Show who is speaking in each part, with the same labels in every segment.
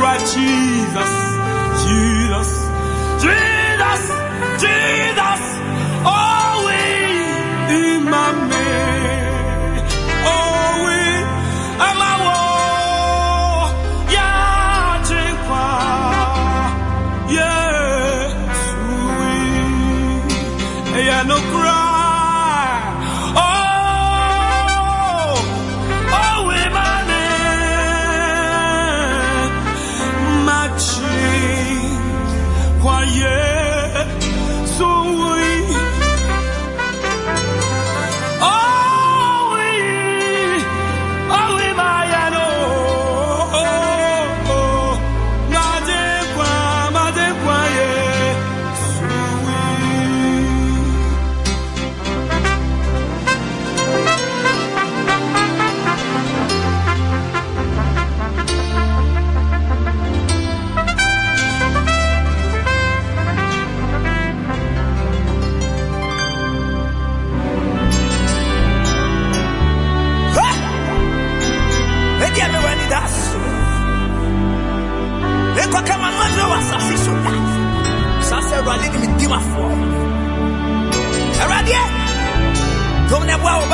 Speaker 1: right, Jesus, Jesus, Jesus, Jesus. Oh, we in my man. Oh, we
Speaker 2: am I. Yeah, we. No cry.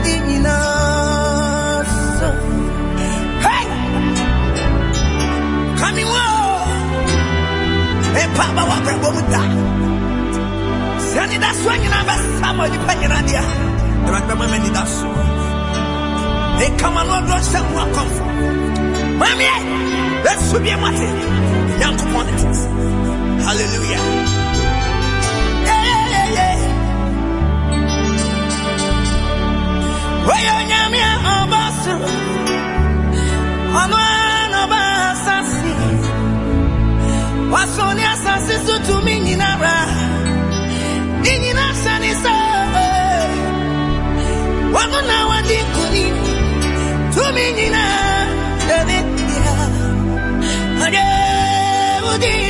Speaker 2: nothing in us. Hey! Coming low! And Papa Wapra Bomuta. Sani da swing and have a summer you pay in India. There are many many that so. They come along, don't say who I come from. Mommy, let's be a matter. Young quantities. Hallelujah. to me nyinara ne nyina sane sɛ eh. wɔno na wade nkonim tumi nyinaa eh, eh, dɛbɛbia ɔde wodii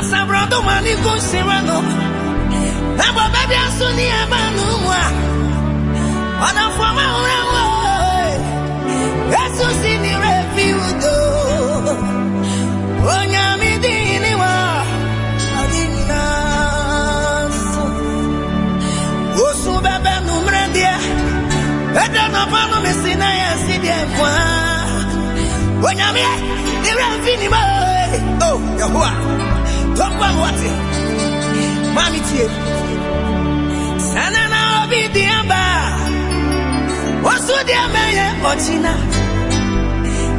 Speaker 2: Asabrodo ma ni kò sira no Ẹ̀bọ̀ bẹ́bí aso ní ẹ̀bá nù mu a Ọ̀nà fọmọ ọ̀rẹ́ wọ̀ Yesu si ni rẹ̀ fi wùdò Onyàmí di ni wọ̀ Ọdí nyina so Wosu bẹ́bẹ́ nù mìíràn díẹ̀ Ẹ̀dẹ̀ nà fọ́nù mi sí yẹ díẹ̀ fún wa Onyàmí ni rẹ̀ fi mọ́ Oh, Yahuwah. Tọ́pọ̀ àwọn wàtí Mami tie Sana na obi di aba Wasu di aba ye ochina.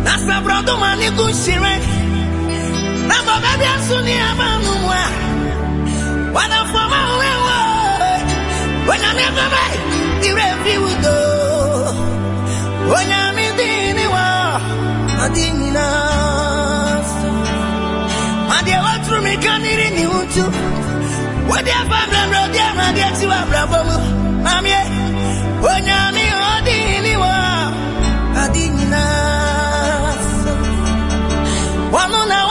Speaker 2: Na sabrodo mani kushire. Na bobe bi asu ni aba numwa Wana foma uwewo Wanya mi bebe Ire fi wudo Adi watru mi kaniri ni utu Wadi apa blabla Odi ama di ati wa blabo mu Mami e Onyami odi ni wa Adi nina so Wanu na wa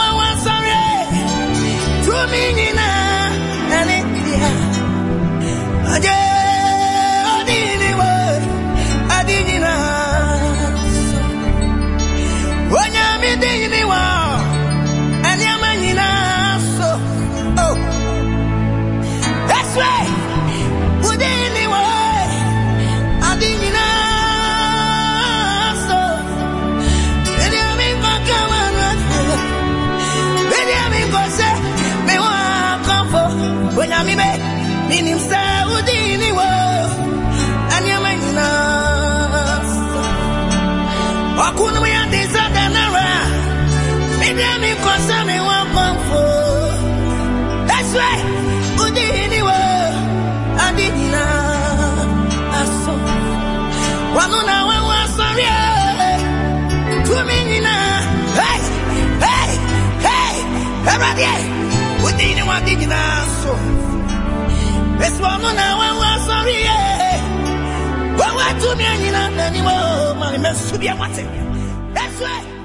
Speaker 2: wa sare That's right. Udi iniwe adina aso. Wanu na sorry. Kumi nina. Hey, hey, hey. Udi iniwe adina aso. Besi wanu na sorry. Wawa tumi nina nani wo. Mani mesu biya wate. That's right.